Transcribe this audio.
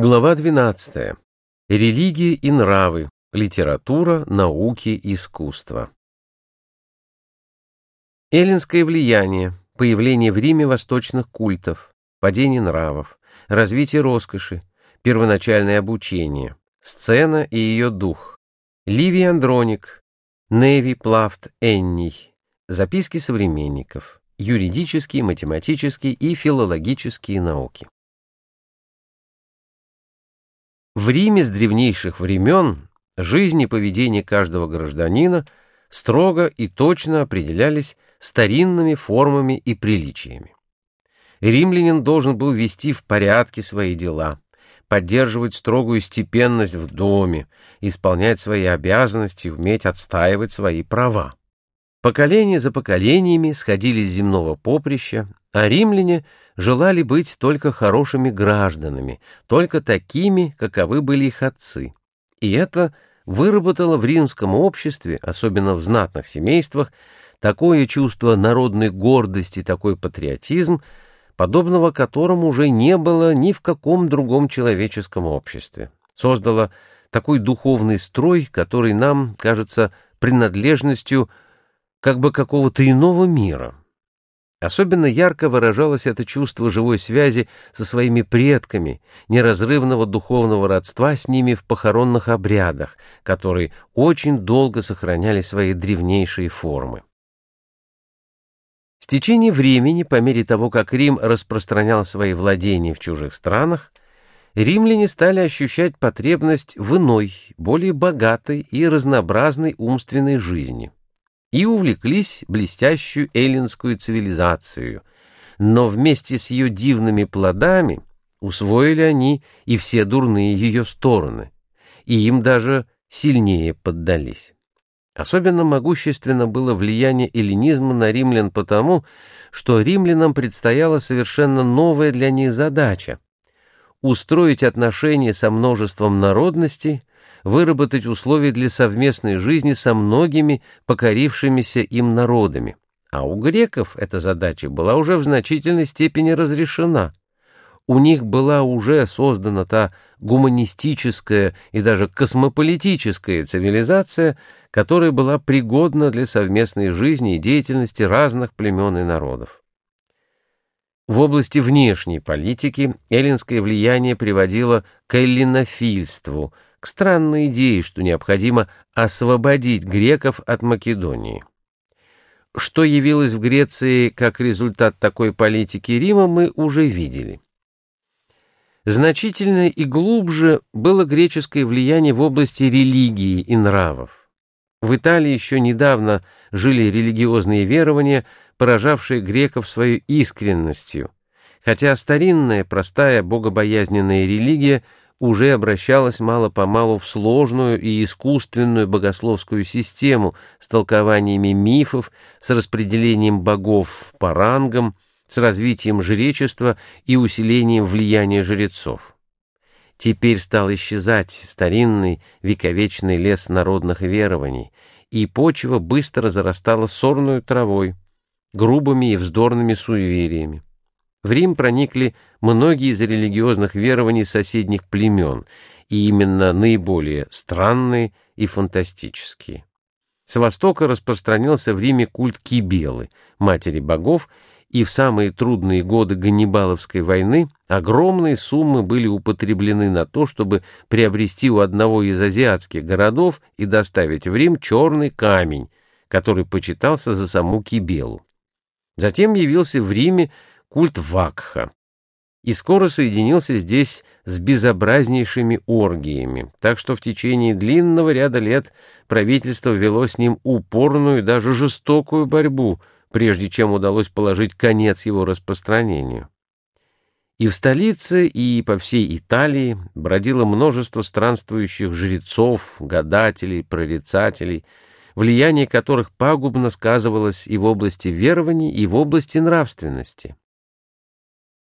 Глава 12. Религия и нравы. Литература, науки, искусство. Эллинское влияние, появление в Риме восточных культов, падение нравов, развитие роскоши, первоначальное обучение, сцена и ее дух, Ливий Андроник, Неви Плафт Энний, записки современников, юридические, математические и филологические науки. В Риме с древнейших времен жизнь и поведение каждого гражданина строго и точно определялись старинными формами и приличиями. Римлянин должен был вести в порядке свои дела, поддерживать строгую степенность в доме, исполнять свои обязанности, уметь отстаивать свои права. Поколения за поколениями сходили с земного поприща, а римляне желали быть только хорошими гражданами, только такими, каковы были их отцы. И это выработало в римском обществе, особенно в знатных семействах, такое чувство народной гордости, такой патриотизм, подобного которому уже не было ни в каком другом человеческом обществе. Создало такой духовный строй, который нам кажется принадлежностью как бы какого-то иного мира. Особенно ярко выражалось это чувство живой связи со своими предками, неразрывного духовного родства с ними в похоронных обрядах, которые очень долго сохраняли свои древнейшие формы. С течением времени, по мере того, как Рим распространял свои владения в чужих странах, римляне стали ощущать потребность в иной, более богатой и разнообразной умственной жизни и увлеклись блестящую эллинскую цивилизацию, но вместе с ее дивными плодами усвоили они и все дурные ее стороны, и им даже сильнее поддались. Особенно могущественно было влияние эллинизма на римлян потому, что римлянам предстояла совершенно новая для них задача — устроить отношения со множеством народностей, выработать условия для совместной жизни со многими покорившимися им народами. А у греков эта задача была уже в значительной степени разрешена. У них была уже создана та гуманистическая и даже космополитическая цивилизация, которая была пригодна для совместной жизни и деятельности разных племен и народов. В области внешней политики эллинское влияние приводило к эллинофильству – к странной идее, что необходимо освободить греков от Македонии. Что явилось в Греции как результат такой политики Рима, мы уже видели. Значительно и глубже было греческое влияние в области религии и нравов. В Италии еще недавно жили религиозные верования, поражавшие греков своей искренностью, хотя старинная, простая, богобоязненная религия – уже обращалась мало-помалу в сложную и искусственную богословскую систему с толкованиями мифов, с распределением богов по рангам, с развитием жречества и усилением влияния жрецов. Теперь стал исчезать старинный вековечный лес народных верований, и почва быстро зарастала сорную травой, грубыми и вздорными суевериями. В Рим проникли многие из религиозных верований соседних племен, и именно наиболее странные и фантастические. С востока распространился в Риме культ Кибелы, матери богов, и в самые трудные годы Ганнибаловской войны огромные суммы были употреблены на то, чтобы приобрести у одного из азиатских городов и доставить в Рим черный камень, который почитался за саму Кибелу. Затем явился в Риме культ Вакха, и скоро соединился здесь с безобразнейшими оргиями, так что в течение длинного ряда лет правительство вело с ним упорную даже жестокую борьбу, прежде чем удалось положить конец его распространению. И в столице, и по всей Италии бродило множество странствующих жрецов, гадателей, прорицателей, влияние которых пагубно сказывалось и в области верований, и в области нравственности.